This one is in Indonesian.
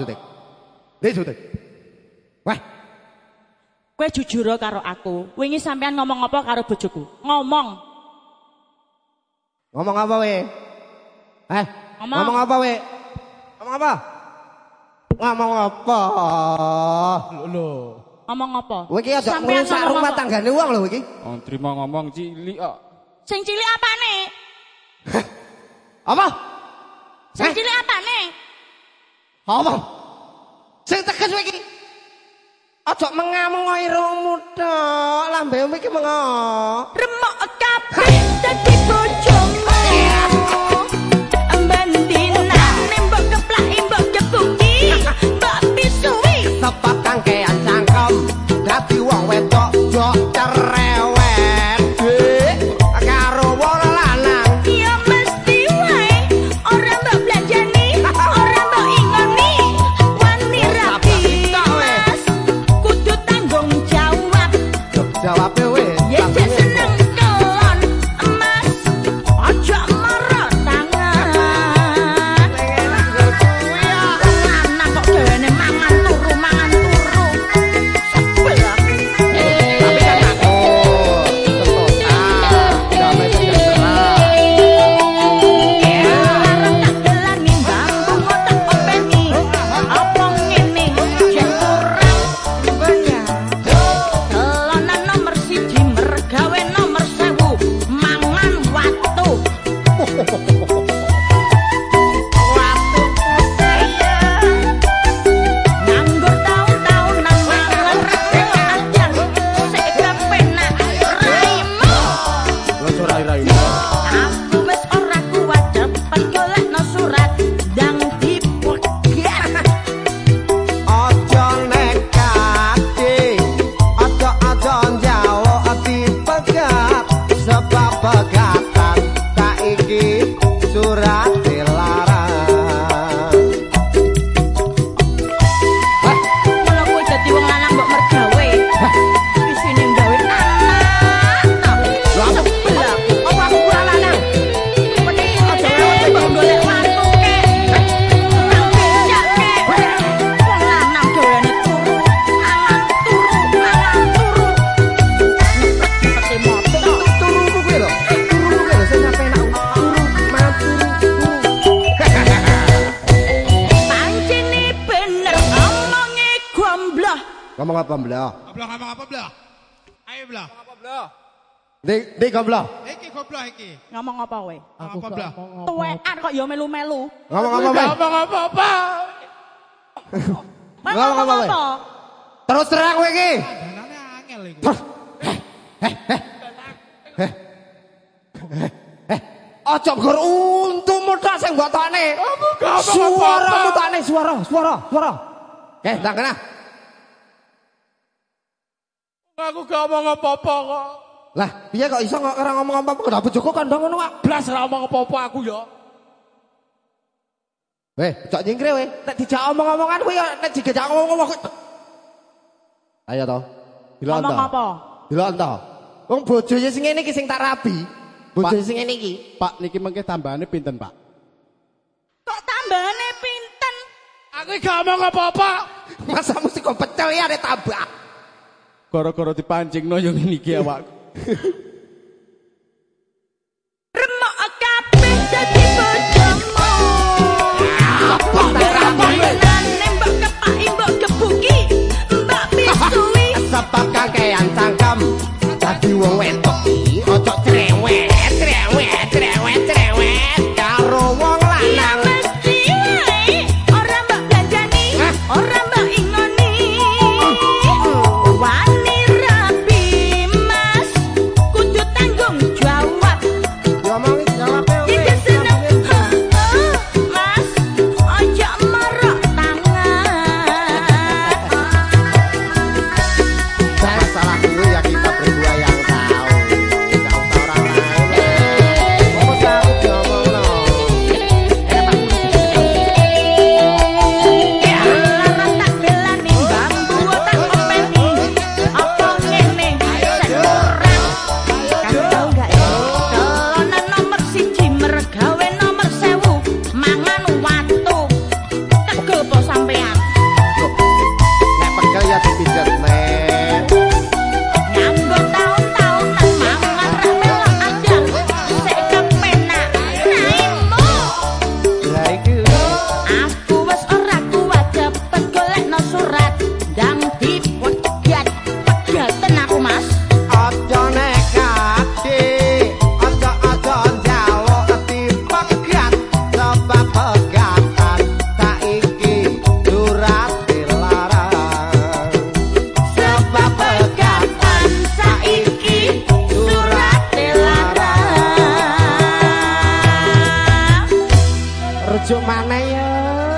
Sutik? Ndi Sutik? Wah, Kowe jujur karo aku. Wingi sampean ngomong apa karo bojoku? Ngomong. ngomong apa we? Eh, Ngomong. ngomong apa we? Ngomong apa? Ngomong apa? Lho. Ngomong apa? Kowe iki aja ngrusak rumah tanggane wong lho iki. Oh, terima ngomong cilik kok. Sing cilik apane? Apa? Sing cilik apane? Apa? Sing tegas kowe iki. Aja mengamung irungmu tok, lambemu iki mengo. Remok kabeh dadi ela Ngomong apa, Mblah? Goblok ngomong apa belah? Ayo belah. Dik, dik goblok. Iki goblok iki. Ngomong apa kowe? Apa belah? Tuwekan kok ya melu-melu. Ngomong apa, Mbah? Ngomong apa-apa. Kowe Ngomong apa, kowe? Terus terang kowe iki. Danane angel iki. Aja gur untumu tok sing Suaramu apa-apa. tokne, suara, suara, suara. Eh, tak kena. Aku gak ngomong apa-apa kok. Lah, piye kok iso kok ora ngomong apa-apa kok bojoku kandang ngono kok. Blas ora ngomong apa-apa aku ya. Weh, cok nyingkre weh. Nek dijak omong-omongan kuwi ya nek dijak ngomong-ngomong. kuwi- Ayo to. Dilok Ngomong apa? Dilok to. Wong bojoe sing ngene iki sing tak rabi. Bojoe sing ngene iki. Pak niki mengke tambahane pinten, Pak? Kok tambahane pinten? Aku gak ngomong apa-apa. Masa mesti kok pecel ya ada tabak. Gara-gara dipancingno yo ngene iki awakku. Yeah.